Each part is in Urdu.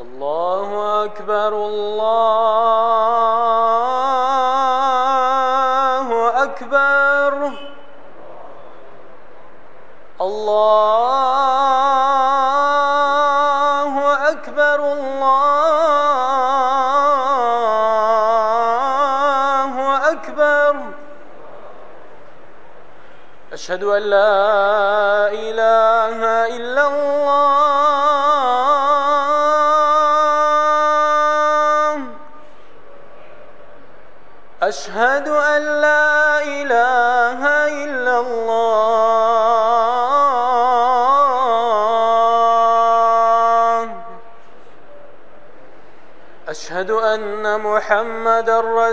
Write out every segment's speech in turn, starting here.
الله أكبر الله أكبر الله أكبر الله أكبر أشهد أن لا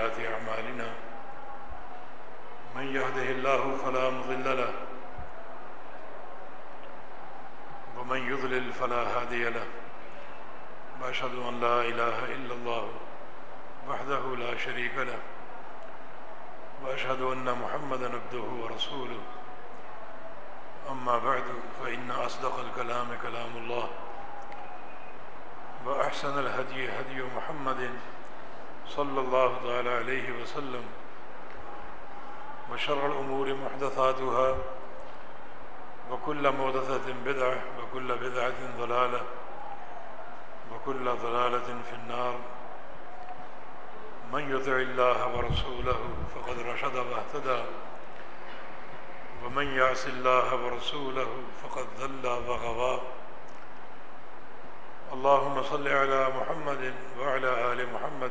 ومن سيئات أعمالنا. من يهده الله فلا مضل له، ومن يضلل فلا هادي له. وأشهد أن لا إله إلا الله وحده لا شريك له، وأشهد أن محمدا عبده ورسوله. أما بعد، فإن أصدق الكلام كلام الله، وأحسن الهدي هدي محمد صلى الله تعالى عليه وسلم وشر الأمور محدثاتها وكل محدثة بدعة وكل بدعة ضلالة وكل ضلالة في النار من يطع الله ورسوله فقد رشد واهتدى ومن يعص الله ورسوله فقد ضل وغوى اللهم صل على محمد وعلى آل محمد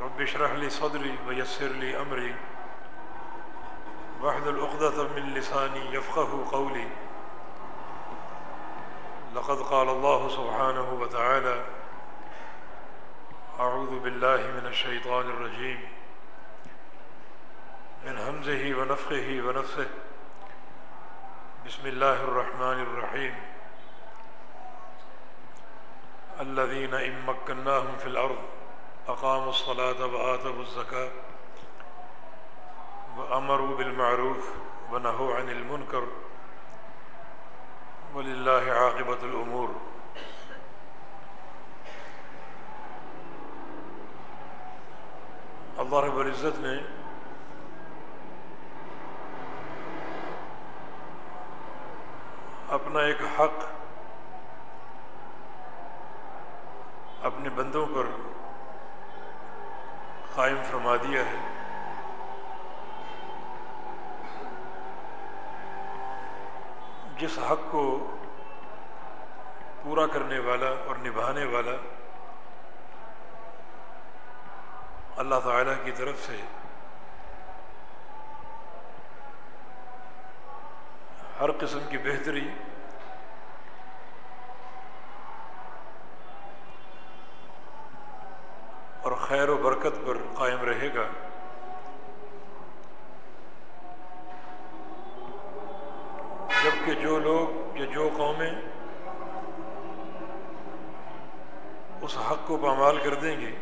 رب اشرح لي صدري ويسر لي أمري. واحلل عقدة من لساني يفقه قولي. لقد قال الله سبحانه وتعالى أعوذ بالله من الشيطان الرجيم. من همزه ونفخه ونفثه. بسم اللہ الرحمن الرحیم الذين إن مكناهم في الأرض أقاموا الصلاة وآتوا الزكاة وأمروا بالمعروف ونهوا عن المنكر ولله عاقبة الأمور. اللہ رب العزت نے اپنا ایک حق اپنے بندوں پر قائم فرما دیا ہے۔ جس حق کو پورا کرنے والا اور نبھانے والا اللہ تعالیٰ کی طرف سے ہر قسم کی بہتری اور خیر و برکت پر قائم رہے گا۔ جبکہ جو لوگ یا جو قومیں اس حق کو پامال کر دیں گے،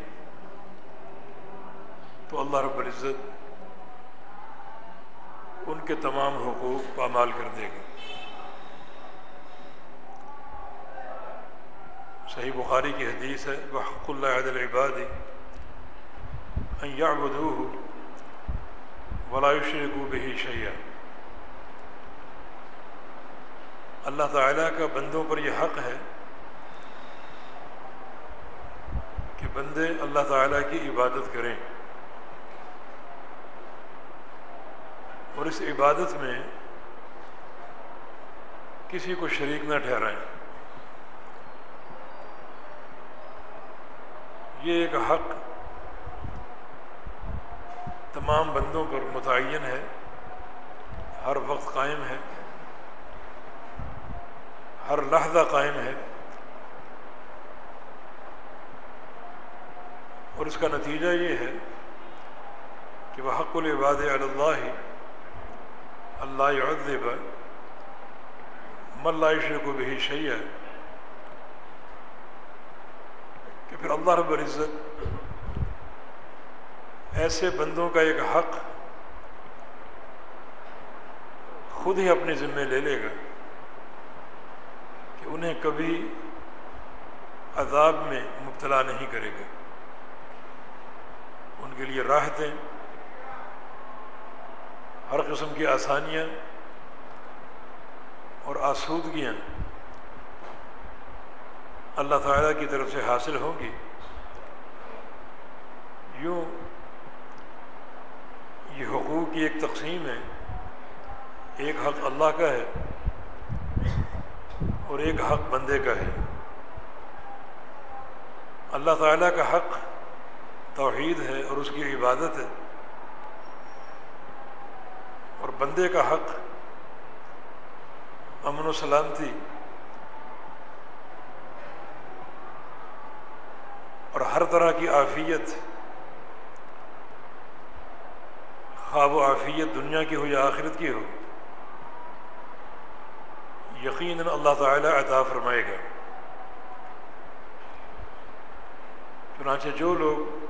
تو اللہ رب العزت ان کے تمام حقوق پامال کر دے گا۔ صحیح بخاری کی حدیث ہے وہ حق اللہ عدل عبادی بدو ولاشر کو بھی شیا اللہ تعالیٰ کا بندوں پر یہ حق ہے کہ بندے اللہ تعالیٰ کی عبادت کریں۔ اور اس عبادت میں کسی کو شریک نہ ٹھہرائیں۔ یہ ایک حق تمام بندوں پر متعین ہے، ہر وقت قائم ہے، ہر لحظہ قائم ہے۔ اور اس کا نتیجہ یہ ہے کہ وہ حق العباد اللہ اللہ عدب ملائشر کو بھی شیع کہ پھر اللہ رب العزت ایسے بندوں کا ایک حق خود ہی اپنے ذمے لے لے گا کہ انہیں کبھی عذاب میں مبتلا نہیں کرے گا۔ ان کے لیے راحتیں، ہر قسم کی آسانیاں اور آسودگیاں اللہ تعالیٰ کی طرف سے حاصل ہوں گی۔ یوں یہ حقوق کی ایک تقسیم ہے۔ ایک حق اللہ کا ہے اور ایک حق بندے کا ہے۔ اللہ تعالیٰ کا حق توحید ہے اور اس کی عبادت ہے۔ اور بندے کا حق امن و سلامتی اور ہر طرح کی عافیت خواب و عافیت دنیا کی ہو یا آخرت کی ہو، یقیناً اللہ تعالیٰ عطا فرمائے گا۔ چنانچہ جو لوگ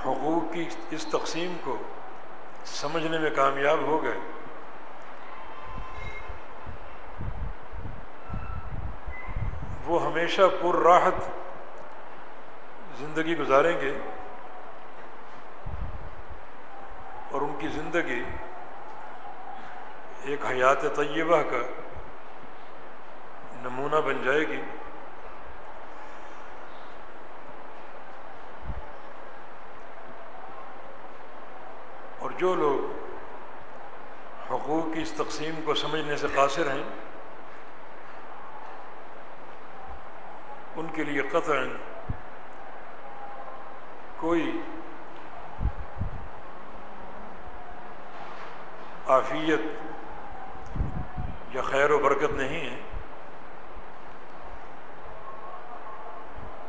حقوق کی اس تقسیم کو سمجھنے میں کامیاب ہو گئے، وہ ہمیشہ پر راحت زندگی گزاریں گے۔ اور ان کی زندگی ایک حیات طیبہ کا نمونہ بن جائے گی۔ اور جو لوگ حقوق کی اس تقسیم کو سمجھنے سے قاصر ہیں، ان کے لیے قطع کوئی عافیت یا خیر و برکت نہیں ہے۔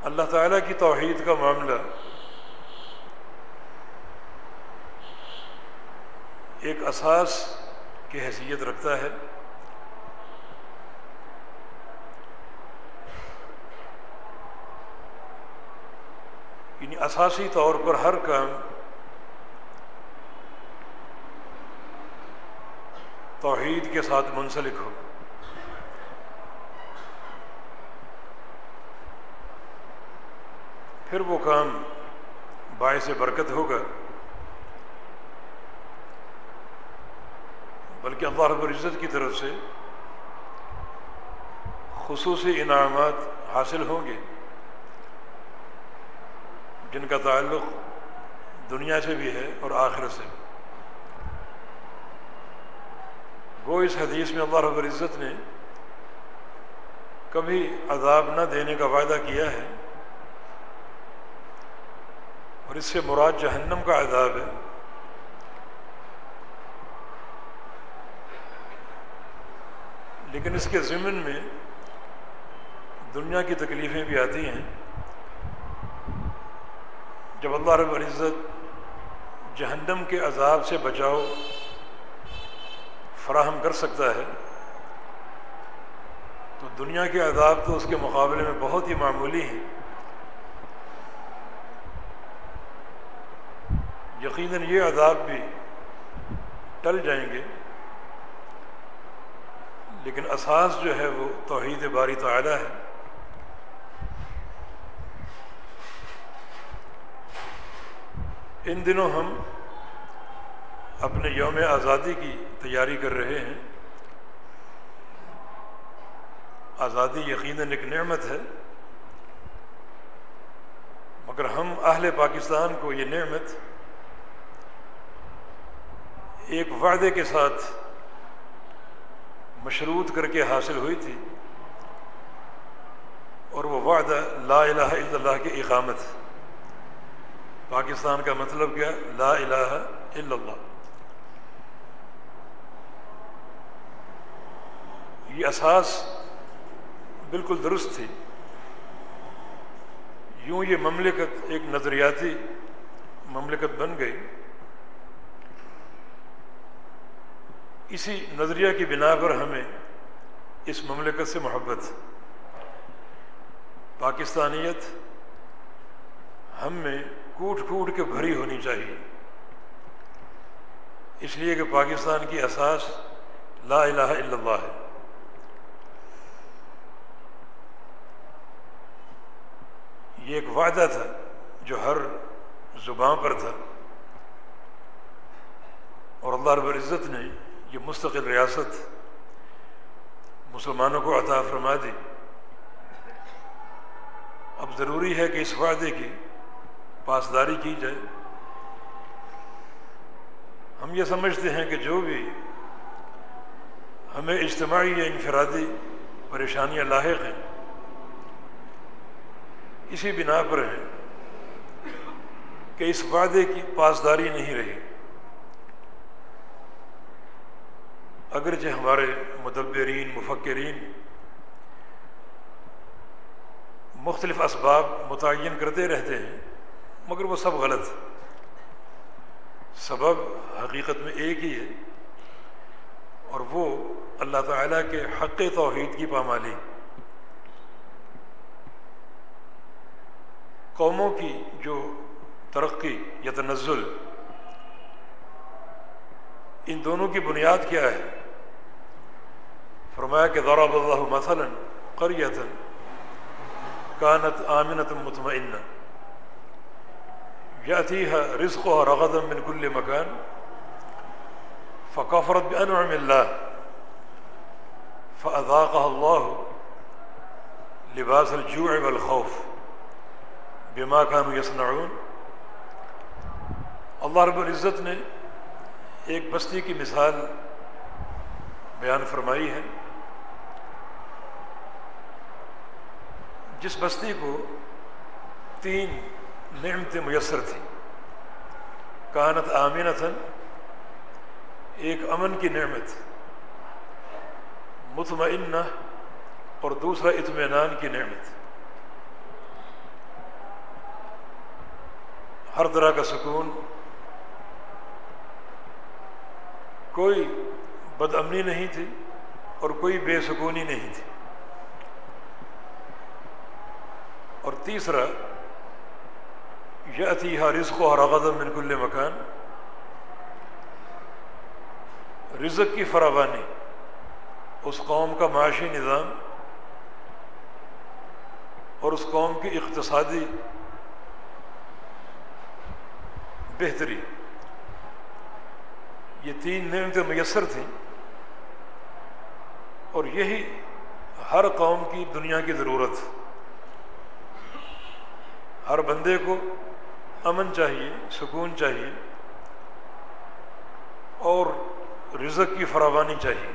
اللہ تعالیٰ کی توحید کا معاملہ ایک اساس کی حیثیت رکھتا ہے۔ یعنی اساسی طور پر ہر کام توحید کے ساتھ منسلک ہو۔ پھر وہ کام باعث برکت ہوگا۔ بلکہ اللہ رب العزت کی طرف سے خصوصی انعامات حاصل ہوں گے، جن کا تعلق دنیا سے بھی ہے اور آخرت سے بھی۔ وہ اس حدیث میں اللہ رب العزت نے کبھی عذاب نہ دینے کا وعدہ کیا ہے اور اس سے مراد جہنم کا عذاب ہے۔ لیکن اس کے ضمن میں دنیا کی تکلیفیں بھی آتی ہیں۔ جب اللہ رب العزت جہنم کے عذاب سے بچاؤ فراہم کر سکتا ہے، تو دنیا کے عذاب تو اس کے مقابلے میں بہت ہی معمولی ہیں۔ یقیناً یہ عذاب بھی ٹل جائیں گے، لیکن اساس جو ہے وہ توحید باری تعالیٰ ہے۔ ان دنوں ہم اپنے یوم آزادی کی تیاری کر رہے ہیں۔ آزادی یقیناً ایک نعمت ہے، مگر ہم اہل پاکستان کو یہ نعمت ایک وعدے کے ساتھ مشروط کر کے حاصل ہوئی تھی، اور وہ وعدہ لا الہ الا اللہ کی اقامت۔ پاکستان کا مطلب کیا؟ لا الہ الا اللہ۔ یہ اساس بالکل درست تھی۔ یوں یہ مملکت ایک نظریاتی مملکت بن گئی۔ اسی نظریہ کی بنا پر ہمیں اس مملکت سے محبت، پاکستانیت ہم میں کوٹ کوٹ کے بھری ہونی چاہیے۔ اس لیے کہ پاکستان کی اساس لا الہ الا اللہ ہے۔ یہ ایک وعدہ تھا جو ہر زباں پر تھا۔ اور اللہ رب العزت نے یہ مستقل ریاست مسلمانوں کو عطا فرما دی۔ اب ضروری ہے کہ اس وعدے کی پاسداری کی جائے۔ ہم یہ سمجھتے ہیں کہ جو بھی ہمیں اجتماعی یا انفرادی پریشانیاں لاحق ہیں اسی بنا پر ہیں کہ اس وعدے کی پاسداری نہیں رہی۔ اگرچہ ہمارے مدبرین، مفکرین مختلف اسباب متعین کرتے رہتے ہیں، مگر وہ سب غلط۔ سبب حقیقت میں ایک ہی ہے، اور وہ اللہ تعالیٰ کے حق توحید کی پامالی۔ قوموں کی جو ترقی یا تنزل، ان دونوں کی بنیاد کیا ہے؟ فرمایا کہ ضرب اللہ مثلا قریت کانت آمنت مطمئنہ یاتیها رزقها رغدا من كل مكان فكفرت بأنعم الله فأذاقها الله لباس الجوع والخوف۔ بما كانوا يصنعون۔ اللہ رب العزت نے ایک بستی کی مثال بیان فرمائی ہے۔ جس بستی کو تین نعمتیں میسر تھیں۔ کانت آمینتاً ایک امن کی نعمت، مطمئنہ اور دوسرا اطمینان کی نعمت۔ ہر طرح کا سکون، کوئی بد امنی نہیں تھی اور کوئی بے سکونی نہیں تھی۔ اور تیسرا یہ ہر رزق و رغد من کل مکان۔ رزق کی فراوانی، اس قوم کا معاشی نظام اور اس قوم کی اقتصادی بہتری۔ یہ تین نعمتیں میسر تھیں اور یہی ہر قوم کی دنیا کی ضرورت۔ ہر بندے کو امن چاہیے، سکون چاہیے اور رزق کی فراوانی چاہیے۔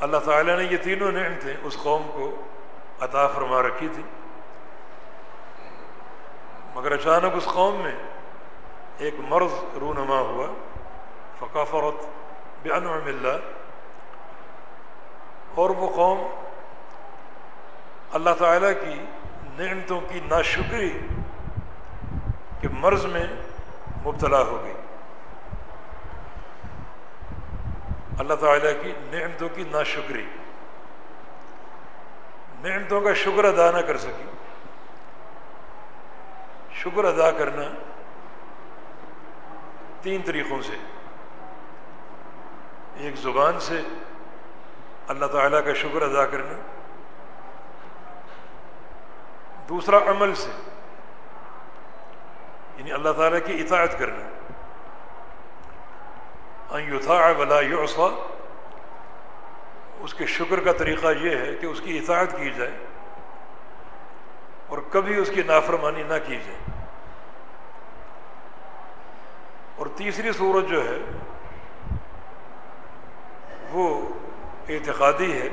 اللہ تعالیٰ نے یہ تینوں نعمتیں اس قوم کو عطا فرما رکھی تھی مگر اچانک اس قوم میں ایک مرض رونما ہوا فقافرت بانعم اللہ۔ اور وہ قوم اللہ تعالیٰ کی نعمتوں کی ناشکری کے مرض میں مبتلا ہو گئی۔ اللہ تعالیٰ کی نعمتوں کی ناشکری۔ نعمتوں کا شکر ادا نہ کر سکی۔ شکر ادا کرنا تین طریقوں سے۔ ایک زبان سے اللہ تعالیٰ کا شکر ادا کرنا، دوسرا عمل سے یعنی اللہ تعالیٰ کی اطاعت کرنا۔ یوتھا ولا یوسا اس کے شکر کا طریقہ یہ ہے کہ اس کی اطاعت کی جائے اور کبھی اس کی نافرمانی نہ کی جائے۔ اور تیسری صورت جو ہے، وہ اعتقادی ہے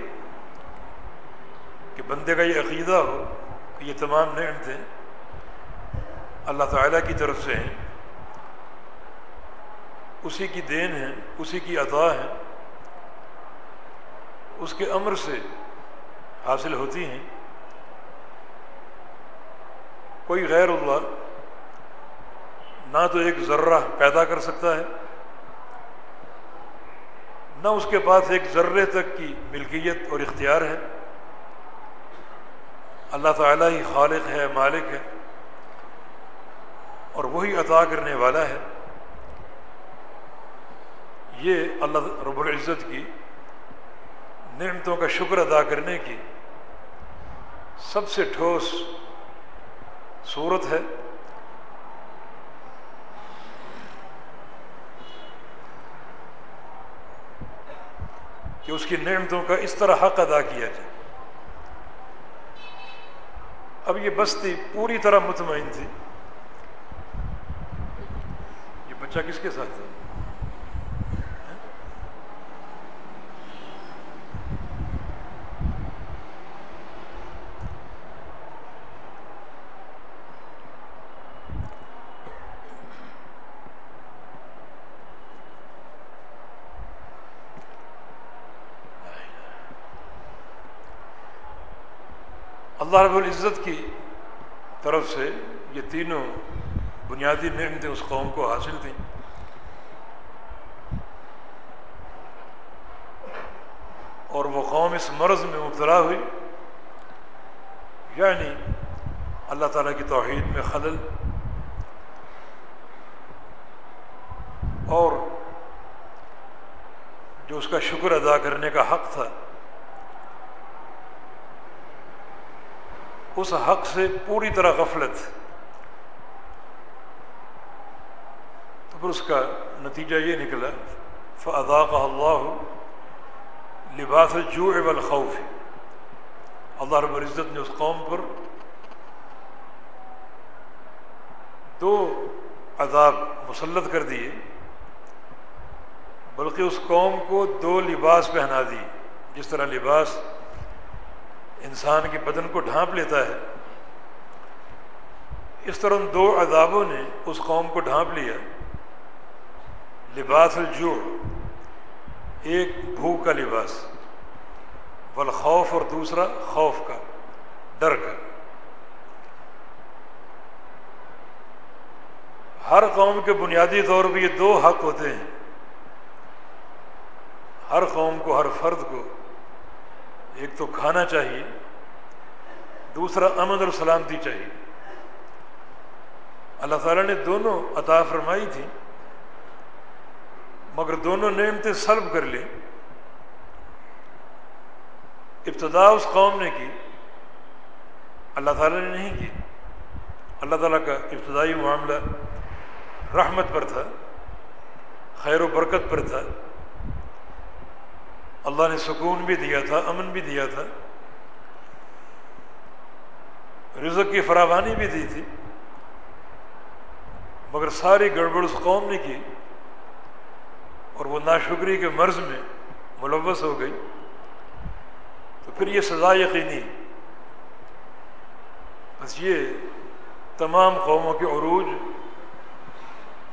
کہ بندے کا یہ عقیدہ ہو کہ یہ تمام نعمتیں اللہ تعالیٰ کی طرف سے ہیں، اسی کی دین ہے، اسی کی عطا ہے، اس کے امر سے حاصل ہوتی ہیں۔ کوئی غیر اللہ نہ تو ایک ذرہ پیدا کر سکتا ہے، نہ اس کے پاس ایک ذرے تک کی ملکیت اور اختیار ہے۔ اللہ تعالیٰ ہی خالق ہے، مالک ہے، اور وہی عطا کرنے والا ہے۔ یہ اللہ رب العزت کی نعمتوں کا شکر ادا کرنے کی سب سے ٹھوس صورت ہے۔ کہ اس کی نعمتوں کا اس طرح حق ادا کیا جائے۔ اب یہ بستی پوری طرح مطمئن تھی۔ یہ بچہ کس کے ساتھ تھا؟ اللہ رب العزت کی طرف سے یہ تینوں بنیادی نعمتیں اس قوم کو حاصل تھیں۔ اور وہ قوم اس مرض میں مبتلا ہوئی۔ یعنی اللہ تعالیٰ کی توحید میں خلل۔ اور جو اس کا شکر ادا کرنے کا حق تھا اس حق سے پوری طرح غفلت۔ تو پھر اس کا نتیجہ یہ نکلا فضا کا اللہ لباس الجوع والخوف۔ اللہ رب العزت نے اس قوم پر دو عذاب مسلط کر دیے، بلکہ اس قوم کو دو لباس پہنا دی، جس طرح لباس انسان کے بدن کو ڈھانپ لیتا ہے۔ اس طرح ان دو عذابوں نے اس قوم کو ڈھانپ لیا۔ لباس الجوع، ایک بھوک کا لباس، والخوف اور دوسرا خوف کا، ڈر کا۔ ہر قوم کے بنیادی طور پہ یہ دو حق ہوتے ہیں۔ ہر قوم کو، ہر فرد کو ایک تو کھانا چاہیے، دوسرا امن اور سلامتی چاہیے۔ اللہ تعالیٰ نے دونوں عطا فرمائی تھی، مگر دونوں نعمتیں سلب کر لیں۔ ابتدا اس قوم نے کی، اللہ تعالیٰ نے نہیں کی۔ اللہ تعالیٰ کا ابتدائی معاملہ رحمت پر تھا، خیر و برکت پر تھا۔ اللہ نے سکون بھی دیا تھا، امن بھی دیا تھا۔ رزق کی فراوانی بھی دی تھی۔ مگر ساری گڑبڑ اس قوم نے کی اور وہ ناشکری کے مرض میں ملوث ہو گئی۔ تو پھر یہ سزا یقینی۔ بس یہ تمام قوموں کے عروج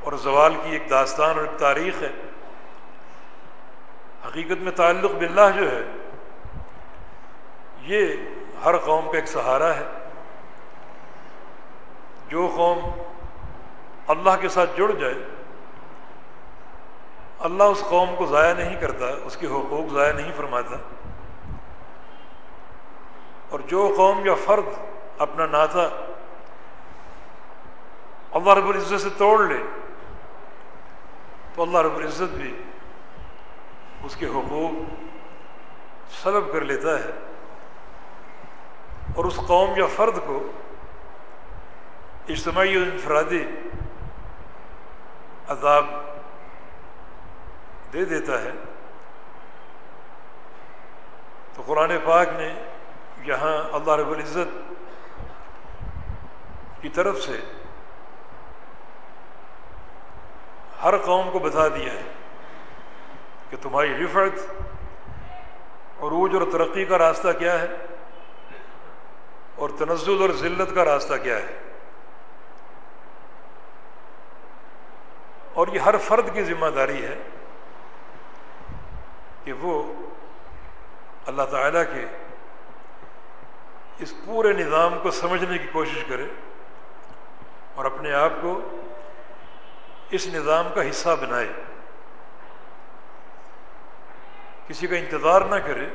اور زوال کی ایک داستان اور ایک تاریخ ہے۔ حقیقت میں تعلق باللہ جو ہے، یہ ہر قوم کا ایک سہارا ہے۔ جو قوم اللہ کے ساتھ جڑ جائے، اللہ اس قوم کو ضائع نہیں کرتا، اس کے حقوق ضائع نہیں فرماتا۔ اور جو قوم یا فرد اپنا ناتا اللہ رب العزت سے توڑ لے، تو اللہ رب العزت بھی اس کے حقوق سلب کر لیتا ہے اور اس قوم یا فرد کو اجتماعی و انفرادی عذاب دے دیتا ہے۔ تو قرآن پاک نے یہاں اللہ رب العزت کی طرف سے ہر قوم کو بتا دیا ہے۔ کہ تمہاری رفت عروج اور ترقی کا راستہ کیا ہے اور تنزل اور ذلت کا راستہ کیا ہے؟ اور یہ ہر فرد کی ذمہ داری ہے کہ وہ اللہ تعالیٰ کے اس پورے نظام کو سمجھنے کی کوشش کرے اور اپنے آپ کو اس نظام کا حصہ بنائے۔ کسی کا انتظار نہ کرے،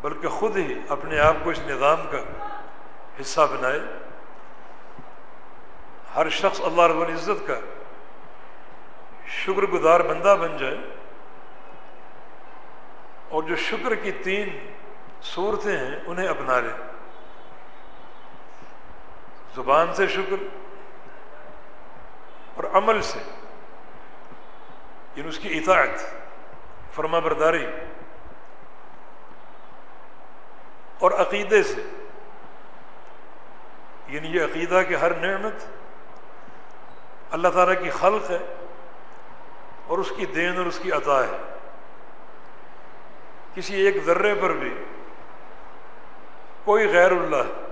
بلکہ خود ہی اپنے آپ کو اس نظام کا حصہ بنائے۔ ہر شخص اللہ رب العزت کا شکر گزار بندہ بن جائے۔ اور جو شکر کی تین صورتیں ہیں، انہیں اپنا لے۔ زبان سے شکر اور عمل سے یعنی اس کی اطاعت۔ فرما برداری۔ اور عقیدے سے یعنی یہ عقیدہ کہ ہر نعمت اللہ تعالیٰ کی خلق ہے اور اس کی دین اور اس کی عطا ہے۔ کسی ایک ذرے پر بھی کوئی غیر اللہ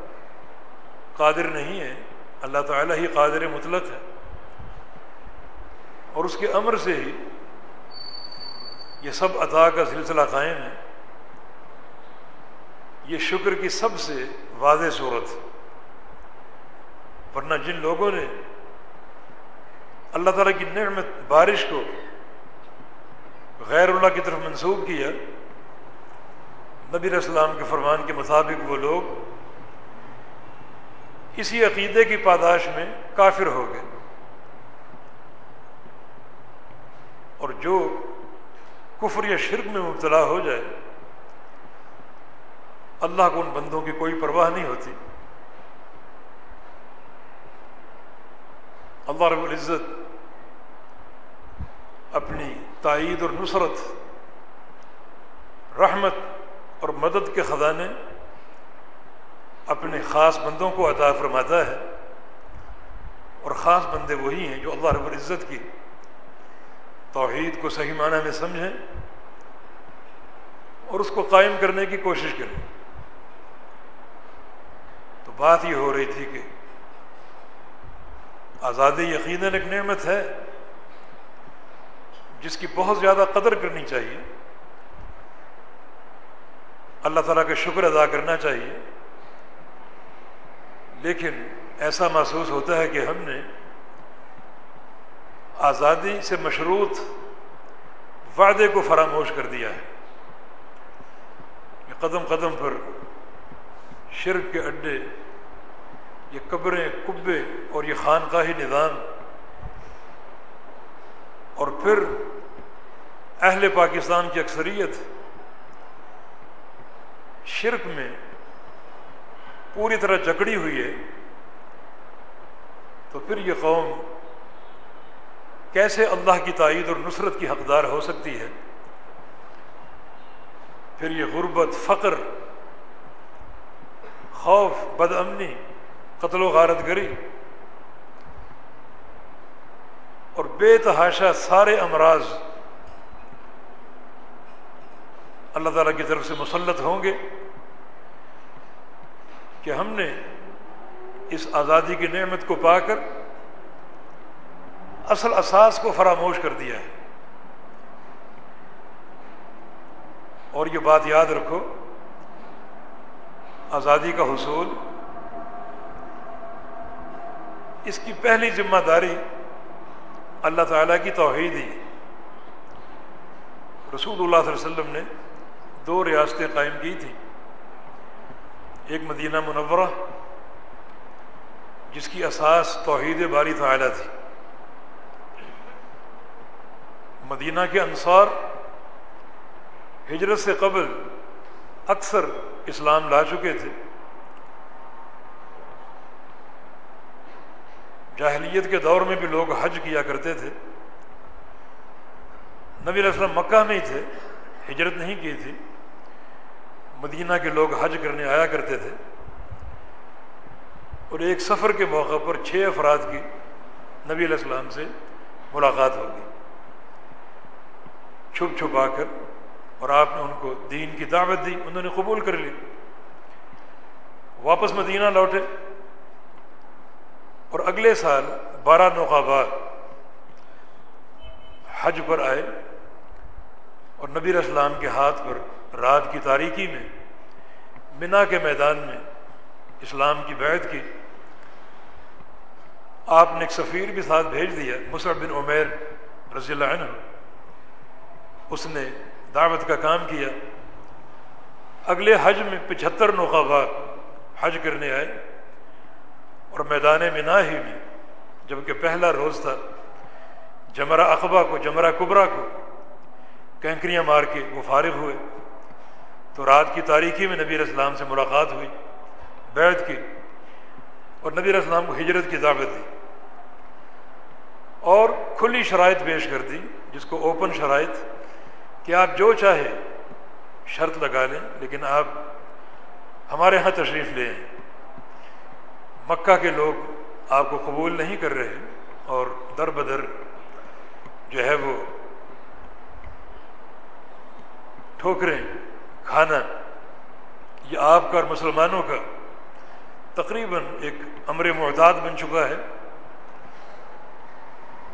قادر نہیں ہے، اللہ تعالیٰ ہی قادر مطلق ہے۔ اور اس کے امر سے ہی یہ سب عطا کا سلسلہ قائم ہے۔ یہ شکر کی سب سے واضح صورت۔ ورنہ جن لوگوں نے اللہ تعالیٰ کی نعمت بارش کو غیر اللہ کی طرف منسوخ کیا، نبی اسلام کے فرمان کے مطابق وہ لوگ اسی عقیدے کی پاداش میں کافر ہو گئے۔ اور جو کفر یا شرک میں مبتلا ہو جائے، اللہ کو ان بندوں کی کوئی پرواہ نہیں ہوتی۔ اللہ رب العزت اپنی تائید اور نصرت، رحمت اور مدد کے خزانے اپنے خاص بندوں کو عطا فرماتا ہے۔ اور خاص بندے وہی ہیں جو اللہ رب العزت کی توحید کو صحیح معنی میں سمجھیں اور اس کو قائم کرنے کی کوشش کریں۔ تو بات یہ ہو رہی تھی کہ آزادی یقیناً ایک نعمت ہے جس کی بہت زیادہ قدر کرنی چاہیے۔ اللہ تعالیٰ کا شکر ادا کرنا چاہیے۔ لیکن ایسا محسوس ہوتا ہے کہ ہم نے آزادی سے مشروط وعدے کو فراموش کر دیا ہے۔ یہ قدم قدم پر شرک کے اڈے، یہ قبریں کبے اور یہ خانقاہی نظام اور پھر اہل پاکستان کی اکثریت شرک میں پوری طرح جکڑی ہوئی ہے، تو پھر یہ قوم کیسے اللہ کی تائید اور نصرت کی حقدار ہو سکتی ہے؟ پھر یہ غربت، فقر، خوف، بد امنی، قتل و غارت گری اور بے تحاشا سارے امراض اللہ تعالیٰ کی طرف سے مسلط ہوں گے کہ ہم نے اس آزادی کی نعمت کو پا کر اصل اساس کو فراموش کر دیا ہے۔ اور یہ بات یاد رکھو، آزادی کا حصول، اس کی پہلی ذمہ داری اللہ تعالیٰ کی توحید ہی۔ رسول اللہ صلی اللہ علیہ وسلم نے دو ریاستیں قائم کی تھیں۔ ایک مدینہ منورہ، جس کی اساس توحید باری تعالیٰ تھی۔ مدینہ کے انصار ہجرت سے قبل اکثر اسلام لا چکے تھے۔ جاہلیت کے دور میں بھی لوگ حج کیا کرتے تھے۔ نبی علیہ السلام مکہ میں ہی تھے، ہجرت نہیں کی تھی۔ مدینہ کے لوگ حج کرنے آیا کرتے تھے۔ اور ایک سفر کے موقع پر چھ افراد کی نبی علیہ السلام سے ملاقات ہوگی چھپ چھپا کر اور آپ نے ان کو دین کی دعوت دی، انہوں نے قبول کر لی۔ واپس مدینہ لوٹے۔ اور اگلے سال بارہ نقابات حج پر آئے۔ اور نبی اسلام کے ہاتھ پر رات کی تاریکی میں منا کے میدان میں اسلام کی بیعت کی۔ آپ نے ایک سفیر بھی ساتھ بھیج دیا، مصعب بن عمیر رضی اللہ عنہ۔ اس نے دعوت کا کام کیا۔ اگلے حج میں پچہتر نقابات حج کرنے آئے اور میدان منا ہی میں جبکہ پہلا روز تھا۔ جمرہ اقبا کو، جمرہ کبرا کو کینکریاں مار کے وہ فارغ ہوئے۔ تو رات کی تاریکی میں نبی اسلام سے ملاقات ہوئی، بیعت کی اور نبی اسلام کو ہجرت کی دعوت دی۔ اور کھلی شرائط پیش کر دی، جس کو اوپن شرائط کہ آپ جو چاہے شرط لگا لیں، لیکن آپ ہمارے ہاں تشریف لیں مکہ کے لوگ آپ کو قبول نہیں کر رہے اور در بدر جو ہے وہ ٹھوکریں کھانا، یہ آپ کا اور مسلمانوں کا تقریباً ایک امر معتاد بن چکا ہے۔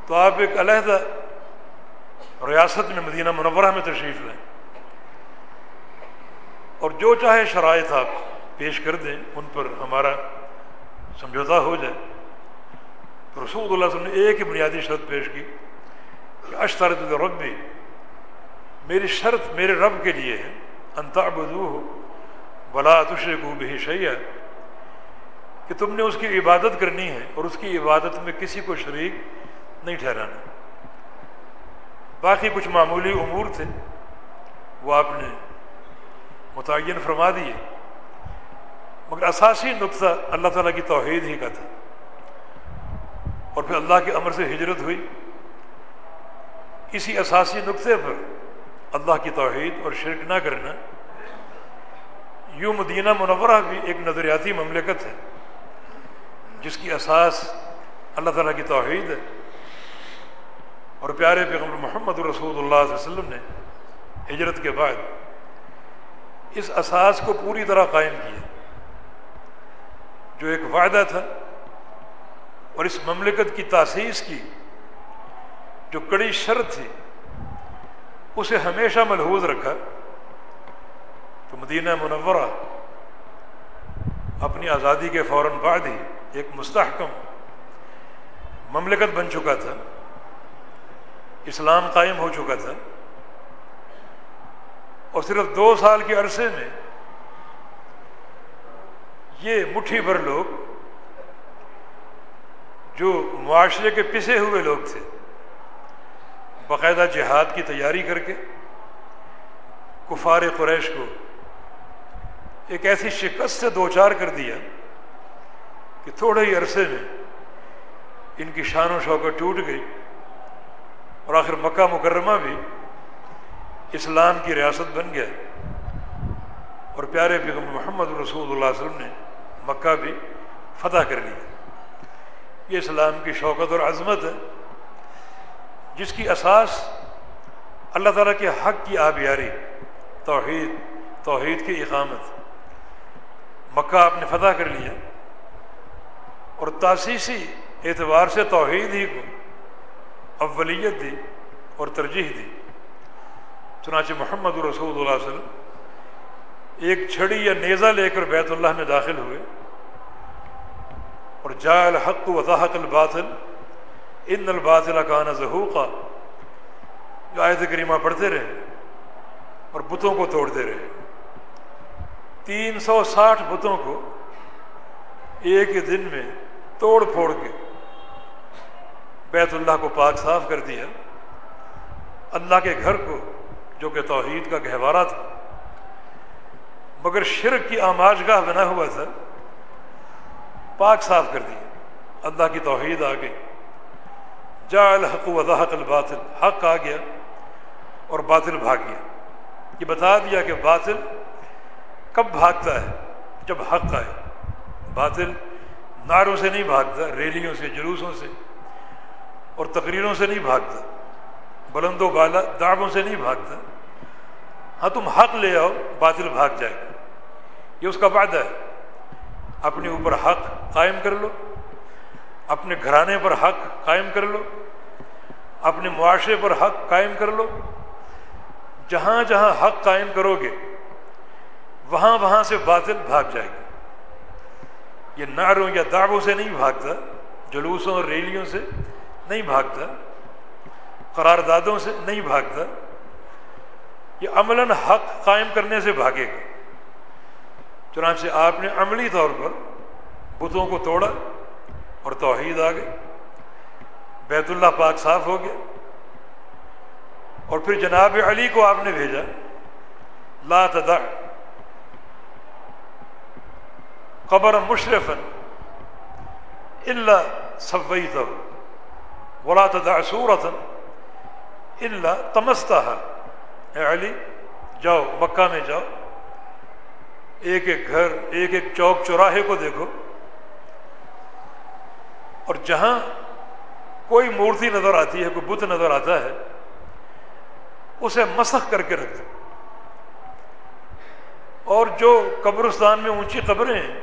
تو آپ ایک علیحدہ ریاست میں مدینہ منورہ میں تشریف لیں اور جو چاہے شرائط آپ پیش کر دیں، ان پر ہمارا سمجھوتا ہو جائے۔ تو رسول اللہ صلی اللہ علیہ وسلم نے ایک ہی بنیادی شرط پیش کی کہ اشترط رب بھی میری شرط میرے رب کے لیے ہے انتا بدو ہو بلا تشرے کو بھی شیا کہ تم نے اس کی عبادت کرنی ہے اور اس کی عبادت میں کسی کو شریک نہیں ٹھہرانا۔ باقی کچھ معمولی امور تھے، وہ آپ نے متعین فرما دیے۔ مگر اساسی نقطہ اللہ تعالیٰ کی توحید ہی کا تھا۔ اور پھر اللہ کے امر سے ہجرت ہوئی۔ اسی اساسی نقطے پر اللہ کی توحید اور شرک نہ کرنا، یوں مدینہ منورہ بھی ایک نظریاتی مملکت ہے، جس کی اساس اللہ تعالیٰ کی توحید ہے۔ اور پیارے پیغمبر محمد رسول اللہ علیہ وسلم نے ہجرت کے بعد اس اساس کو پوری طرح قائم کیا۔ جو ایک وعدہ تھا اور اس مملکت کی تاسیس کی جو کڑی شرط تھی، اسے ہمیشہ ملحوظ رکھا تو مدینہ منورہ اپنی آزادی کے فوراً بعد ہی ایک مستحکم مملکت بن چکا تھا۔ اسلام قائم ہو چکا تھا اور صرف دو سال کے عرصے میں یہ مٹھی بھر لوگ جو معاشرے کے پسے ہوئے لوگ تھے، باقاعدہ جہاد کی تیاری کر کے کفار قریش کو ایک ایسی شکست سے دو چار کر دیا کہ تھوڑے ہی عرصے میں ان کی شان و شوقت ٹوٹ گئی۔ اور آخر مکہ مکرمہ بھی اسلام کی ریاست بن گیا اور پیارے پیغمبر محمد رسول اللہ علیہ وسلم نے مکہ بھی فتح کر لیا۔ یہ اسلام کی شوکت اور عظمت ہے، جس کی اساس اللہ تعالیٰ کے حق کی آبیاری، توحید توحید کی اقامت۔ مکہ آپ نے فتح کر لیا اور تاسیسی اعتبار سے توحید ہی کو اولیت دی اور ترجیح دی چنانچہ محمد رسول اللہ علیہ وسلم ایک چھڑی یا نیزہ لے کر بیت اللہ میں داخل ہوئے اور جا الحق و وضاحت الباطل ان الباطل کان ظہوقہ جو آیت کریمہ پڑھتے رہے اور بتوں کو توڑتے رہے تین سو ساٹھ بتوں کو ایک ہی دن میں توڑ پھوڑ کے بیت اللہ کو پاک صاف کر دیا اللہ کے گھر کو، جو کہ توحید کا گہوارہ تھا۔ مگر شرک کی آماج گاہ بنا ہوا تھا پاک صاف کر دیا اللہ کی توحید آ گئی۔ جا الحق وضاحت الباطل۔ حق آ گیا اور باطل بھاگ گیا۔ یہ بتا دیا کہ باطل کب بھاگتا ہے؟ جب حق آئے۔ باطل نعروں سے نہیں بھاگتا، ریلیوں سے، جلوسوں سے۔ اور تقریروں سے نہیں بھاگتا بلند و بالا دعووں سے نہیں بھاگتا۔ ہاں تم حق لے آؤ، باطل بھاگ جائے گا۔ یہ اس کا وعدہ ہے۔ اپنے اوپر حق قائم کر لو، اپنے گھرانے پر حق قائم کر لو، اپنے معاشرے پر حق قائم کر لو۔ جہاں جہاں حق قائم کرو گے، وہاں وہاں سے باطل بھاگ جائے گا یہ نعروں یا دعووں سے نہیں بھاگتا، جلوسوں اور ریلیوں سے نہیں بھاگتا، قراردادوں سے نہیں بھاگتا، یہ عملاً حق قائم کرنے سے بھاگے گا۔ چنانچہ آپ نے عملی طور پر بتوں کو توڑا اور توحید آ گئی، بیت اللہ پاک صاف ہو گیا، اور پھر جناب علی کو آپ نے بھیجا، لا تدع قبر مشرف اللہ سبئی تو ولا تدع صورت اللہ تمستا اے علی، جاؤ، مکہ میں جاؤ. ایک ایک گھر، ایک ایک چوک چوراہے کو دیکھو. اور جہاں کوئی مورتی نظر آتی ہے، کوئی بت نظر آتا ہے، اسے مسخ کر کے رکھ دو. اور جو قبرستان میں اونچی قبریں ہیں،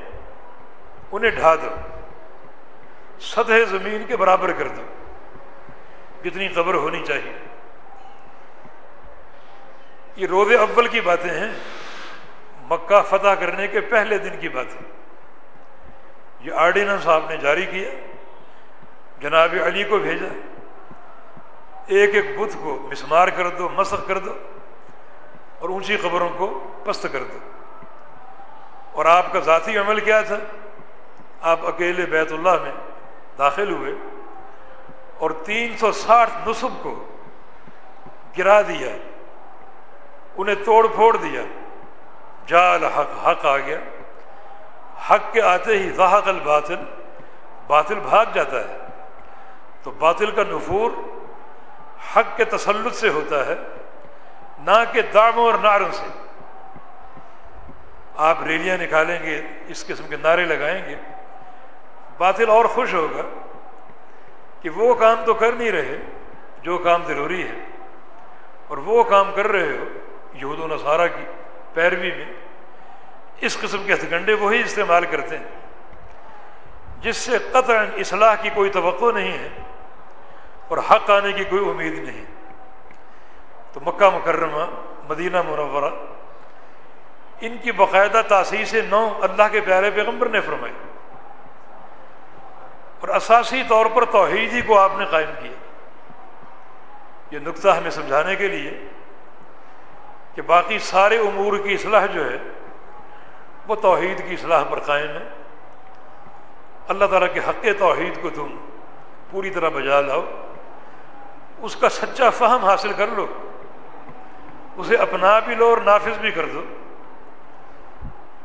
انہیں ڈھا دو. سطح زمین کے برابر کر دو. جتنی قبر ہونی چاہیے۔ یہ روز اول کی باتیں ہیں، مکہ فتح کرنے کے پہلے دن کی بات یہ آرڈیننس آپ نے جاری کیا، جناب علی کو بھیجا۔ ایک ایک بت کو مسمار کر دو، مسخ کر دو اور اونچی خبروں کو پست کر دو۔ اور آپ کا ذاتی عمل کیا تھا؟ آپ اکیلے بیت اللہ میں داخل ہوئے۔ اور تین سو ساٹھ نصب کو گرا دیا، انہیں توڑ پھوڑ دیا۔ جال حق حق آ گیا۔ حق کے آتے ہی ذاحق الباطل، باطل بھاگ جاتا ہے۔ تو باطل کا نفور حق کے تسلط سے ہوتا ہے، نہ کہ دعووں اور نعروں سے۔ آپ ریلیاں نکالیں گے، اس قسم کے نعرے لگائیں گے، باطل اور خوش ہوگا۔ کہ وہ کام تو کر نہیں رہے، جو کام ضروری ہے۔ اور وہ کام کر رہے ہو، یہود و نصارہ کی پیروی میں، اس قسم کے ہتھ گنڈے وہی استعمال کرتے ہیں، جس سے قطع اصلاح کی کوئی توقع نہیں ہے اور حق آنے کی کوئی امید نہیں۔ تو مکہ مکرمہ، مدینہ منورہ، ان کی باقاعدہ تاسیس نو اللہ کے پیارے پیغمبر نے فرمائی۔ اور اساسی طور پر توحید ہی کو آپ نے قائم کیا۔ یہ نقطہ ہمیں سمجھانے کے لیے کہ باقی سارے امور کی اصلاح جو ہے، وہ توحید کی اصلاح پر قائم ہے۔ اللہ تعالیٰ کے حق توحید کو تم پوری طرح بجا لاؤ۔ اس کا سچا فہم حاصل کر لو۔ اسے اپنا بھی لو اور نافذ بھی کر دو۔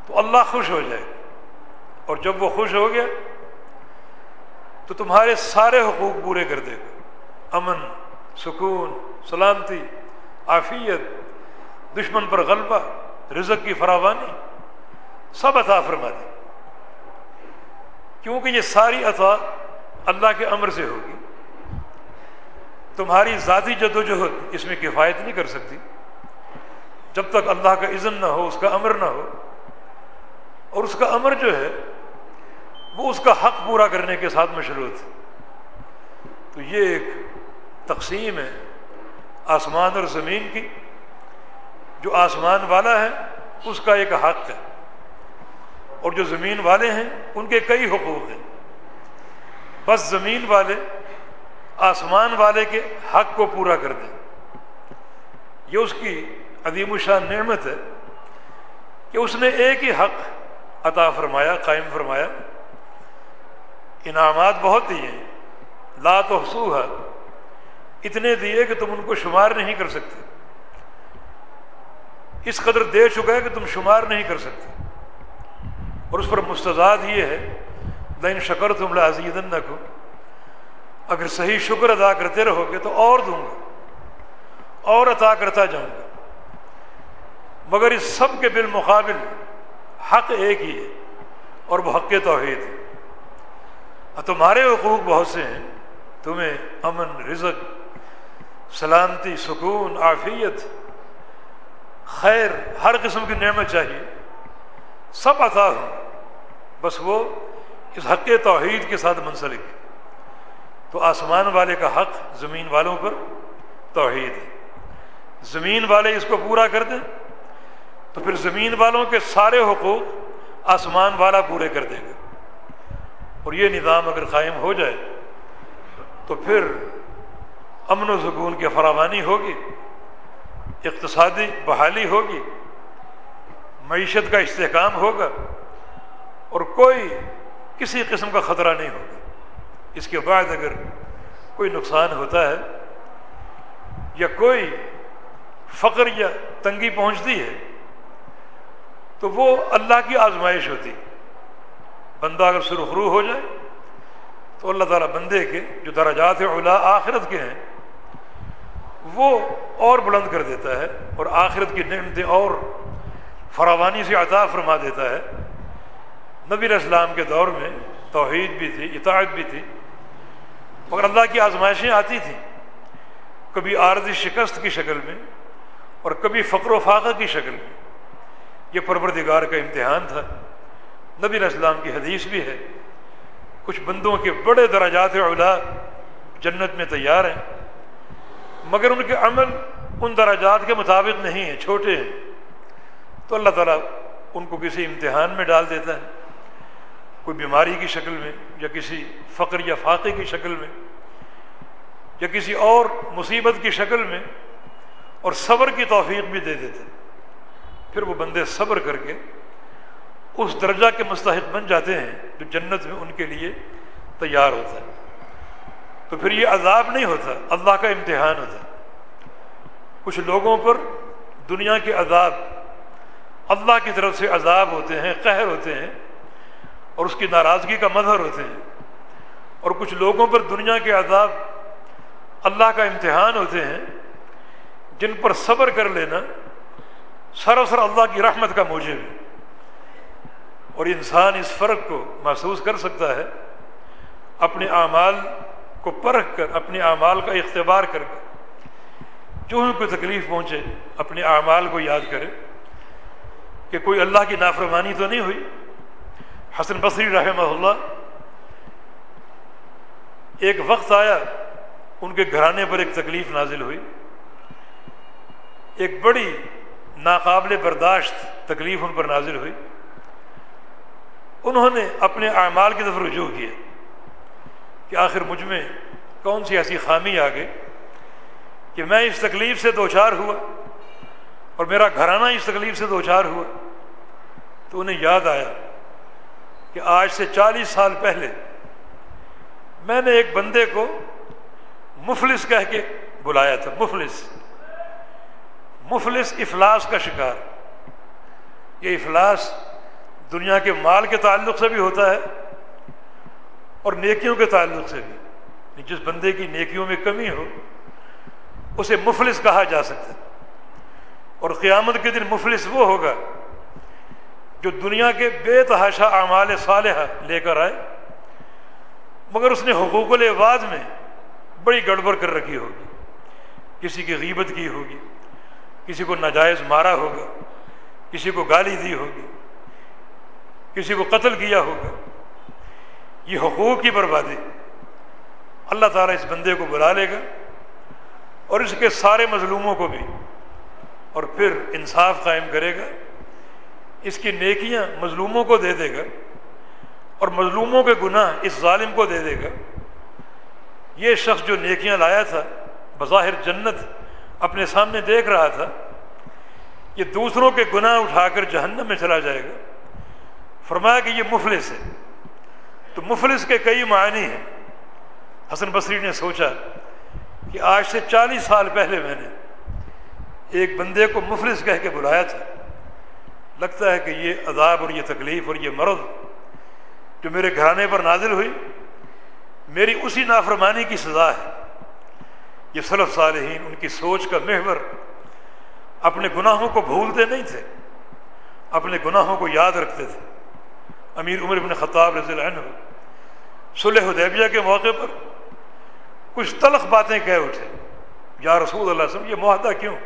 تو اللہ خوش ہو جائے۔ اور جب وہ خوش ہو گیا تو تمہارے سارے حقوق پورے کر دے گا۔ امن، سکون، سلامتی، عافیت، دشمن پر غلبہ، رزق کی فراوانی، سب عطا فرما دی کیونکہ یہ ساری عطا اللہ کے امر سے ہوگی۔ تمہاری ذاتی جد و جہد اس میں کفایت نہیں کر سکتی۔ جب تک اللہ کا اذن نہ ہو، اس کا امر نہ ہو، اور اس کا امر جو ہے وہ اس کا حق پورا کرنے کے ساتھ مشروط تو یہ ایک تقسیم ہے آسمان اور زمین کی۔ جو آسمان والا ہے، اس کا ایک حق ہے۔ اور جو زمین والے ہیں، ان کے کئی حقوق ہیں۔ بس زمین والے آسمان والے کے حق کو پورا کر دیں۔ یہ اس کی عدیم الشان نعمت ہے کہ اس نے ایک ہی حق عطا فرمایا، قائم فرمایا۔ انعامات بہت دیے لا تو ہے اتنے دیے کہ تم ان کو شمار نہیں کر سکتے۔ اس قدر دے چکا ہے کہ تم شمار نہیں کر سکتے۔ اور اس پر مستضاد یہ ہے لین شکر تم لازید کو اگر صحیح شکر ادا کرتے رہو گے تو اور دوں گا۔ اور عطا کرتا جاؤں گا۔ مگر اس سب کے بالمقابل حق ایک ہی ہے، اور وہ حق توحید ہے۔ ہاں، تمہارے حقوق بہت سے ہیں۔ تمہیں امن، رزق، سلامتی، سکون، عافیت، خیر، ہر قسم کی نعمت چاہیے۔ سب عطا ہوں۔ بس وہ اس حق توحید کے ساتھ منسلک تو آسمان والے کا حق زمین والوں پر توحید ہے۔ زمین والے اس کو پورا کر دیں تو پھر زمین والوں کے سارے حقوق آسمان والا پورے کر دے گا اور یہ نظام اگر قائم ہو جائے تو پھر امن و سکون کی فراوانی ہوگی، اقتصادی بحالی ہوگی، معیشت کا استحکام ہوگا اور کوئی کسی قسم کا خطرہ نہیں ہوگا۔ اس کے بعد اگر کوئی نقصان ہوتا ہے یا کوئی فقر یا تنگی پہنچتی ہے تو وہ اللہ کی آزمائش ہوتی۔ بندہ اگر سرخرو ہو جائے، تو اللہ تعالیٰ بندے کے جو درجات اولا آخرت کے ہیں، وہ اور بلند کر دیتا ہے اور آخرت کی نعمتیں اور فراوانی سے عطا فرما دیتا ہے۔ نبی اسلام کے دور میں توحید بھی تھی، اطاعت بھی تھی، مگر اللہ کی آزمائشیں آتی تھیں۔ کبھی عارضی شکست کی شکل میں اور کبھی فقر و فاقہ کی شکل میں۔ یہ پروردگار کا امتحان تھا۔ نبی اسلام کی حدیث بھی ہے۔ کچھ بندوں کے بڑے درجات اولا جنت میں تیار ہیں، مگر ان کے عمل ان دراجات کے مطابق نہیں ہیں، چھوٹے ہیں۔ تو اللہ تعالیٰ ان کو کسی امتحان میں ڈال دیتا ہے، کوئی بیماری کی شکل میں، یا کسی فقر یا فاقے کی شکل میں، یا کسی اور مصیبت کی شکل میں، اور صبر کی توفیق بھی دے دیتے پھر وہ بندے صبر کر کے اس درجہ کے مستحق بن جاتے ہیں جو جنت میں ان کے لیے تیار ہوتا ہے۔ تو پھر یہ عذاب نہیں ہوتا، اللہ کا امتحان ہوتا کچھ لوگوں پر دنیا کے عذاب، اللہ کی طرف سے عذاب ہوتے ہیں، قہر ہوتے ہیں اور اس کی ناراضگی کا مظہر ہوتے ہیں۔ اور کچھ لوگوں پر دنیا کے عذاب اللہ کا امتحان ہوتے ہیں، جن پر صبر کر لینا سراسر اللہ کی رحمت کا موجب ہے۔ اور انسان اس فرق کو محسوس کر سکتا ہے، اپنے اعمال کو پرکھ کر، اپنے اعمال کا اختبار کر کر، جو ہی کوئی تکلیف پہنچے، اپنے اعمال کو یاد کرے کہ کوئی اللہ کی نافرمانی تو نہیں ہوئی؟ حسن بصری رحمہ اللہ ایک وقت آیا، ان کے گھرانے پر ایک تکلیف نازل ہوئی۔ ایک بڑی ناقابل برداشت تکلیف ان پر نازل ہوئی۔ انہوں نے اپنے اعمال کی طرف رجوع کیا کہ آخر مجھ میں کون سی ایسی خامی آ گئی کہ میں اس تکلیف سے دو چار ہوا اور میرا گھرانہ اس تکلیف سے دو چار ہوا تو انہیں یاد آیا کہ آج سے چالیس سال پہلے میں نے ایک بندے کو مفلس کہہ کے بلایا تھا، مفلس۔ مفلس افلاس کا شکار۔ یہ افلاس دنیا کے مال کے تعلق سے بھی ہوتا ہے اور نیکیوں کے تعلق سے بھی۔ یعنی جس بندے کی نیکیوں میں کمی ہو، اسے مفلس کہا جا سکتا ہے۔ اور قیامت کے دن مفلس وہ ہوگا جو دنیا کے بے تحاشا اعمال صالحہ لے کر آئے، مگر اس نے حقوق العباد میں بڑی گڑبڑ کر رکھی ہوگی۔ کسی کی غیبت کی ہوگی، کسی کو ناجائز مارا ہوگا، کسی کو گالی دی ہوگی۔ کسی کو قتل کیا ہوگا؟ یہ حقوق کی بربادی۔ اللہ تعالیٰ اس بندے کو بلا لے گا اور اس کے سارے مظلوموں کو بھی۔ اور پھر انصاف قائم کرے گا۔ اس کی نیکیاں مظلوموں کو دے دے گا اور مظلوموں کے گناہ اس ظالم کو دے دے گا۔ یہ شخص جو نیکیاں لایا تھا، بظاہر جنت اپنے سامنے دیکھ رہا تھا، یہ دوسروں کے گناہ اٹھا کر جہنم میں چلا جائے گا۔ فرمایا کہ یہ مفلس ہے۔ تو مفلس کے کئی معنی ہیں۔ حسن بصری نے سوچا کہ آج سے چالیس سال پہلے میں نے ایک بندے کو مفلس کہہ کے بلایا تھا۔ لگتا ہے کہ یہ عذاب اور یہ تکلیف اور یہ مرض جو میرے گھرانے پر نازل ہوئی، میری اسی نافرمانی کی سزا ہے۔ یہ صلف صالحین، ان کی سوچ کا محور اپنے گناہوں کو بھولتے نہیں تھے، اپنے گناہوں کو یاد رکھتے تھے۔ امیر عمر ابن خطاب رضی اللہ عنہ، صلح حدیبیہ کے موقع پر کچھ تلخ باتیں کہہ اٹھے، یا رسول اللہ وسلم، یہ معاہدہ کیوں؟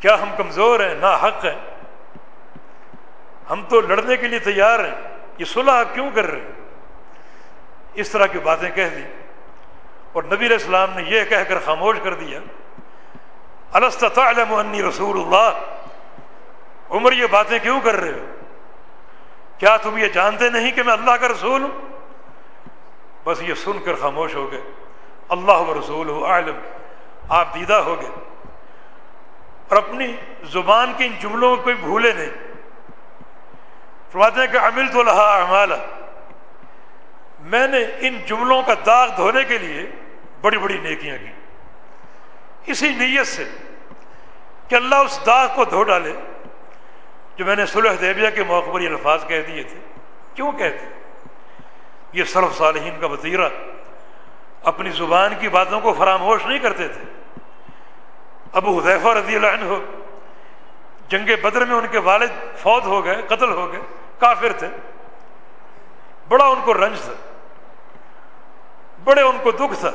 کیا ہم کمزور ہیں؟ نا حق ہیں۔ ہم تو لڑنے کے لیے تیار ہیں۔ یہ صلح کیوں کر رہے ہیں؟ اس طرح کی باتیں کہہ دی۔ اور نبی علیہ السلام نے یہ کہہ کر خاموش کر دیا تعلم انی رسول اللہ؟ عمر، یہ باتیں کیوں کر رہے ہو؟ کیا تم یہ جانتے نہیں کہ میں اللہ کا رسول ہوں؟ بس یہ سن کر خاموش ہو گئے۔ اللہ و رسول ہو، عالم۔ آپ دیدہ ہو گئے۔ اور اپنی زبان کے ان جملوں کو کوئی بھولے نہیں۔ فرماتے ہیں کہ امل تو لہا اعمال میں نے ان جملوں کا داغ دھونے کے لیے بڑی بڑی نیکیاں کی۔ اسی نیت سے کہ اللہ اس داغ کو دھو ڈالے۔ جو میں نے صلح دیبیہ کے موقع پر یہ الفاظ کہہ دیے تھے، کیوں کہتے یہ صرف صالحین کا وطیرہ اپنی زبان کی باتوں کو فراموش نہیں کرتے تھے۔ ابو حذیفہ رضی اللہ عنہ جنگ بدر میں ان کے والد فوت ہو گئے، قتل ہو گئے، کافر تھے۔ بڑا ان کو رنج تھا، بڑے ان کو دکھ تھا۔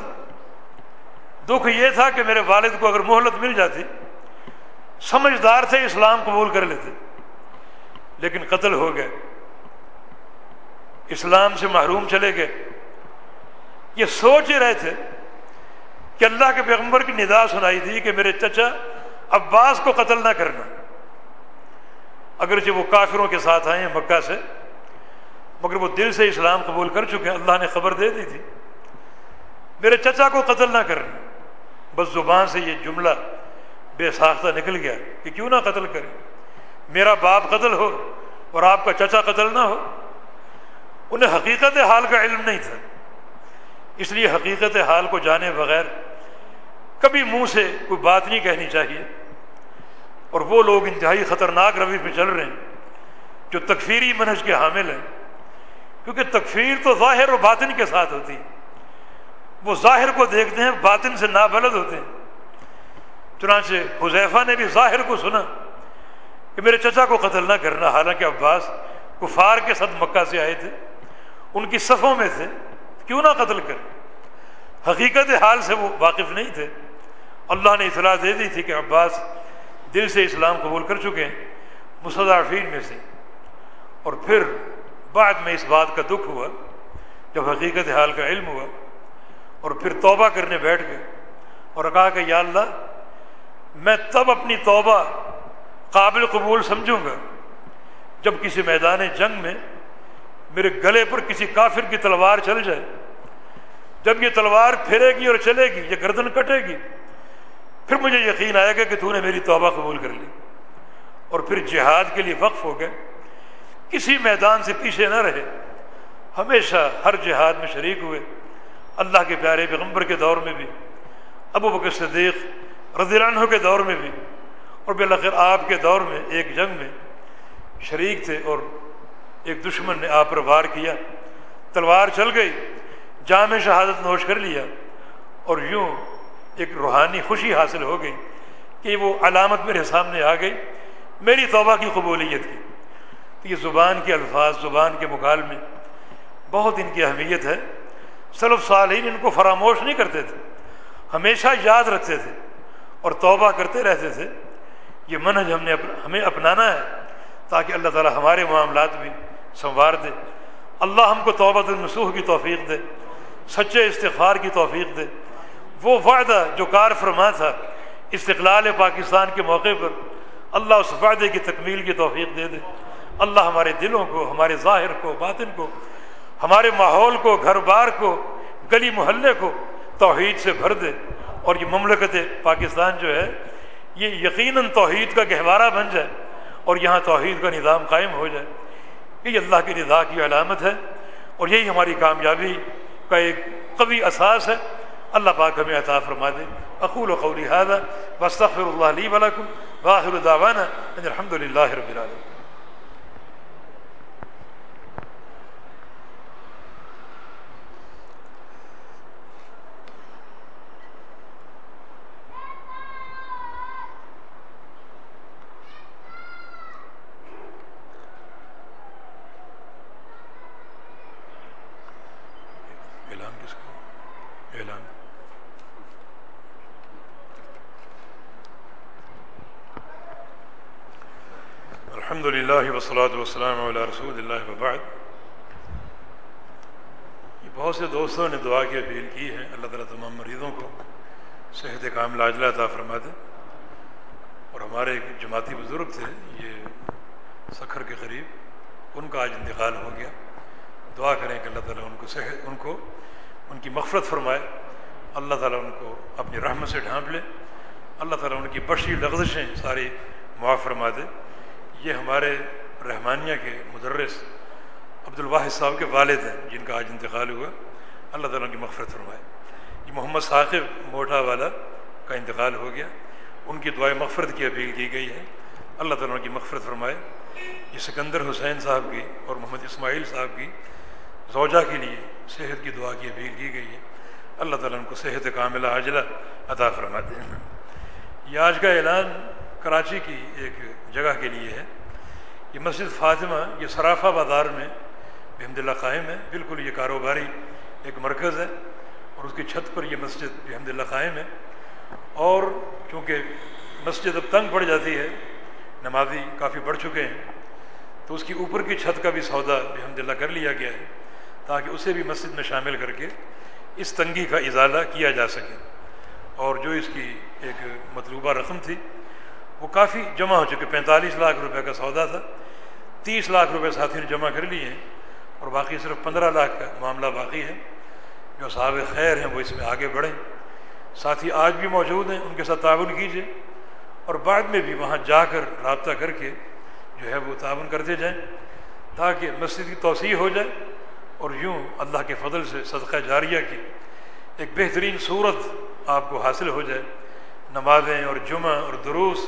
دکھ یہ تھا کہ میرے والد کو اگر مہلت مل جاتی، سمجھدار تھے، اسلام قبول کر لیتے۔ لیکن قتل ہو گئے۔ اسلام سے محروم چلے گئے۔ یہ سوچ ہی رہے تھے کہ اللہ کے پیغمبر کی ندا سنائی تھی کہ میرے چچا عباس کو قتل نہ کرنا۔ اگرچہ وہ کافروں کے ساتھ آئے ہیں مکہ سے، مگر وہ دل سے اسلام قبول کر چکے ہیں، اللہ نے خبر دے دی تھی۔ میرے چچا کو قتل نہ کرنا۔ بس زبان سے یہ جملہ بے ساختہ نکل گیا کہ کیوں نہ قتل کرے۔ میرا باپ قتل ہو اور آپ کا چچا قتل نہ ہو، انہیں حقیقت حال کا علم نہیں تھا۔ اس لیے حقیقت حال کو جانے بغیر کبھی منہ سے کوئی بات نہیں کہنی چاہیے۔ اور وہ لوگ انتہائی خطرناک روی پہ چل رہے ہیں، جو تکفیری منج کے حامل ہیں۔ کیونکہ تکفیر تو ظاہر و باطن کے ساتھ ہوتی وہ ظاہر کو دیکھتے ہیں، باطن سے نابلد ہوتے ہیں۔ چنانچہ حذیفہ نے بھی ظاہر کو سنا۔ کہ میرے چچا کو قتل نہ کرنا، حالانکہ عباس کفار کے ساتھ مکہ سے آئے تھے، ان کی صفوں میں تھے کیوں نہ قتل کر حقیقت حال سے وہ واقف نہیں تھے۔ اللہ نے اطلاع دے دی تھی کہ عباس دل سے اسلام قبول کر چکے ہیں مصدافین میں سے۔ اور پھر بعد میں اس بات کا دکھ ہوا، جب حقیقت حال کا علم ہوا، اور پھر توبہ کرنے بیٹھ گئے اور کہا کہ یا اللہ، میں تب اپنی توبہ قابل قبول سمجھوں گا۔ جب کسی میدان جنگ میں میرے گلے پر کسی کافر کی تلوار چل جائے، جب یہ تلوار پھرے گی اور چلے گی، یہ گردن کٹے گی، پھر مجھے یقین آئے گا کہ تو نے میری توبہ قبول کر لی۔ اور پھر جہاد کے لیے وقف ہو گئے۔ کسی میدان سے پیچھے نہ رہے۔ ہمیشہ ہر جہاد میں شریک ہوئے۔ اللہ کے پیارے پیغمبر کے دور میں بھی، ابو بکر صدیق رضی اللہ عنہ کے دور میں بھی۔ اور بالآخر آپ کے دور میں، ایک جنگ میں شریک تھے اور ایک دشمن نے آپ پر وار کیا۔ تلوار چل گئی، جامع شہادت نوش کر لیا اور یوں ایک روحانی خوشی حاصل ہو گئی کہ وہ علامت میرے سامنے آ گئی، میری توبہ کی قبولیت کی۔ تو یہ زبان کے الفاظ، زبان کے مکالمے بہت ان کی اہمیت ہے۔ صرف صالحین ان کو فراموش نہیں کرتے تھے، ہمیشہ یاد رکھتے تھے اور توبہ کرتے رہتے تھے۔ یہ منہج ہم نے ہمیں اپنانا ہے تاکہ اللہ تعالی ہمارے معاملات بھی سنوار دے۔ اللہ ہم کو توبہ النسوح کی توفیق دے، سچے استغفار کی توفیق دے۔ وہ وعدہ جو کار فرما تھا استقلال پاکستان کے موقع پر، اللہ اس وعدے کی تکمیل کی توفیق دے دے۔ اللہ ہمارے دلوں کو، ہمارے ظاہر کو، باطن کو، ہمارے ماحول کو گھر بار کو، گلی محلے کو توحید سے بھر دے۔ اور یہ مملکت پاکستان جو ہے یہ یقیناً توحید کا گہوارہ بن جائے اور یہاں توحید کا نظام قائم ہو جائے۔ یہ اللہ کی رضا کی علامت ہے اور یہی ہماری کامیابی کا ایک قوی اساس ہے۔ اللہ پاک ہمیں عطا فرما دے۔ اقول و قولی هذا واستغفر اللہ علیہ ولکم واخر دعوانا ان الحمد للہ رب العالمین الحمد للہ وسلاۃ وسلم علیہ رسول اللہ وبعد۔ یہ بہت سے دوستوں نے دعا کی، اپیل کی ہے اللہ تعالیٰ تمام مریضوں کو صحت کام لاجلہ عطا فرما دے۔ اور ہمارے ایک جماعتی بزرگ تھے، یہ سکھر کے قریب، ان کا آج انتقال ہو گیا۔ دعا کریں کہ اللہ تعالیٰ ان کو صحت، ان کو، ان کی مغفرت فرمائے۔ اللہ تعالیٰ ان کو اپنی رحمت سے ڈھانپ لے۔ اللہ تعالیٰ ان کی بشی لغزشیں ساری معاف فرما دے۔ یہ ہمارے رحمانیہ کے مدرس عبد الواحد صاحب کے والد ہیں، جن کا آج انتقال ہوا۔ اللہ تعالیٰ کی مغفرت فرمائے۔ یہ محمد ثاقب موٹا والا کا انتقال ہو گیا۔ ان کی دعائیں مغفرت کی اپیل کی گئی ہے۔ اللہ تعالیٰ کی مغفرت فرمائے۔ یہ سکندر حسین صاحب کی اور محمد اسماعیل صاحب کی زوجہ کے لیے صحت کی دعا کی اپیل کی گئی ہے۔ اللہ تعالیٰ ان کو صحت کاملہ عاجلہ عطا فرماتے ہیں۔ یہ آج کا اعلان کراچی کی ایک جگہ کے لیے ہے۔ یہ مسجد فاطمہ، یہ سرافہ بازار میں بحمد اللہ قائم ہے۔ بالکل یہ کاروباری ایک مرکز ہے اور اس کی چھت پر یہ مسجد بحمد اللہ قائم ہے۔ اور چونکہ مسجد اب تنگ پڑ جاتی ہے، نمازی کافی بڑھ چکے ہیں، تو اس کی اوپر کی چھت کا بھی سودا بحمد اللہ کر لیا گیا ہے تاکہ اسے بھی مسجد میں شامل کر کے اس تنگی کا ازالہ کیا جا سکے۔ اور جو اس کی ایک مطلوبہ رقم تھی وہ کافی جمع ہو چکے، پینتالیس لاکھ روپے کا سودا تھا۔ تیس لاکھ روپے ساتھی نے جمع کر لیے ہیں اور باقی صرف پندرہ لاکھ کا معاملہ باقی ہے۔ جو صاحب خیر ہیں وہ اس میں آگے بڑھیں۔ ساتھی آج بھی موجود ہیں، ان کے ساتھ تعاون کیجیے اور بعد میں بھی وہاں جا کر رابطہ کر کے جو ہے وہ تعاون کرتے جائیں تاکہ مسجد کی توسیع ہو جائے اور یوں اللہ کے فضل سے صدقہ جاریہ کی ایک بہترین صورت آپ کو حاصل ہو جائے۔ نمازیں اور جمعہ اور دروس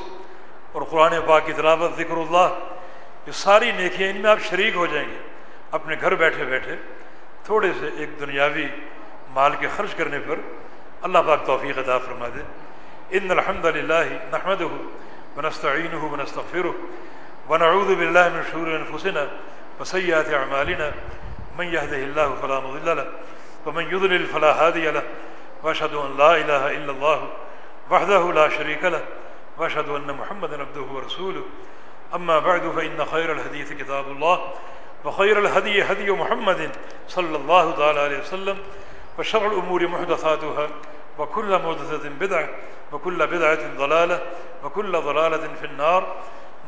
اور قرآن پاک کی تلاوت، ذکر اللہ، یہ ساری نیکیاں ان میں آپ شریک ہو جائیں گے۔ اپنے گھر بیٹھے بیٹھے تھوڑے سے ایک دنیاوی مال کے خرچ کرنے پر اللہ پاک توفیق عطا فرما دے۔ ان الحمد للہ نحمد ونستعین ونستغفر ونعوذ باللہ من شرور انفسنا وسیئات اعمالنا۔ من يهده الله فلا مضل له ومن يضلل فلا هادي له واشهد ان لا اله الا الله وحده لا شريك له واشهد ان محمدا عبده ورسوله. اما بعد فان خير الحديث كتاب الله، وخير الهدي هدي محمد صلى الله تعالى عليه وسلم، وشر الامور محدثاتها، وكل محدثه بدعه وكل بدعه ضلاله وكل ضلاله في النار.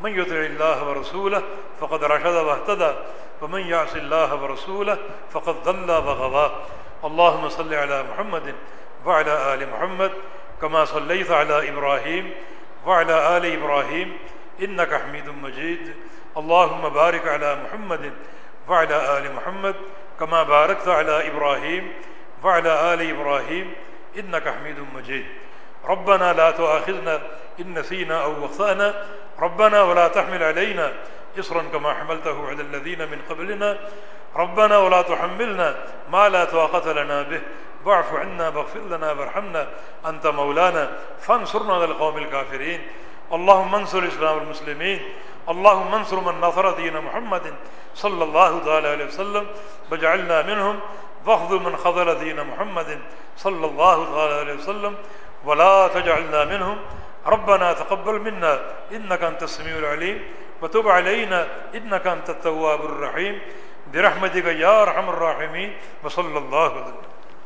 من يطع الله ورسوله فقد رشد واهتدى، ومن يعص الله ورسوله فقد ضل وغوى اللهم صل على محمد وعلى ال محمد كما صليت على إبراهيم وعلى آل إبراهيم إنك حميد مجيد. اللهم بارك على محمد وعلى آل محمد كما باركت على إبراهيم وعلى آل إبراهيم إنك حميد مجيد. ربنا لا تؤاخذنا إن نسينا أو أخطأنا. ربنا ولا تحمل علينا إصرا كما حملته على الذين من قبلنا. ربنا ولا تحملنا ما لا طاقة لنا به. واعف عنا، واغفر لنا، وارحمنا. أنت مولانا. فانصرنا على القوم الكافرين. اللهم انصر الإسلام والمسلمين. اللهم انصر من نصر دين محمد صلى الله تعالى عليه وسلم. واجعلنا منهم. واخذل من خذل دين محمد صلى الله تعالى عليه وسلم. ولا تجعلنا منهم. ربنا تقبل منا. إنك أنت السميع العليم. وتب علينا. إنك أنت التواب الرحيم. برحمتك يا أرحم الراحمين. وصلى الله عليه وسلم.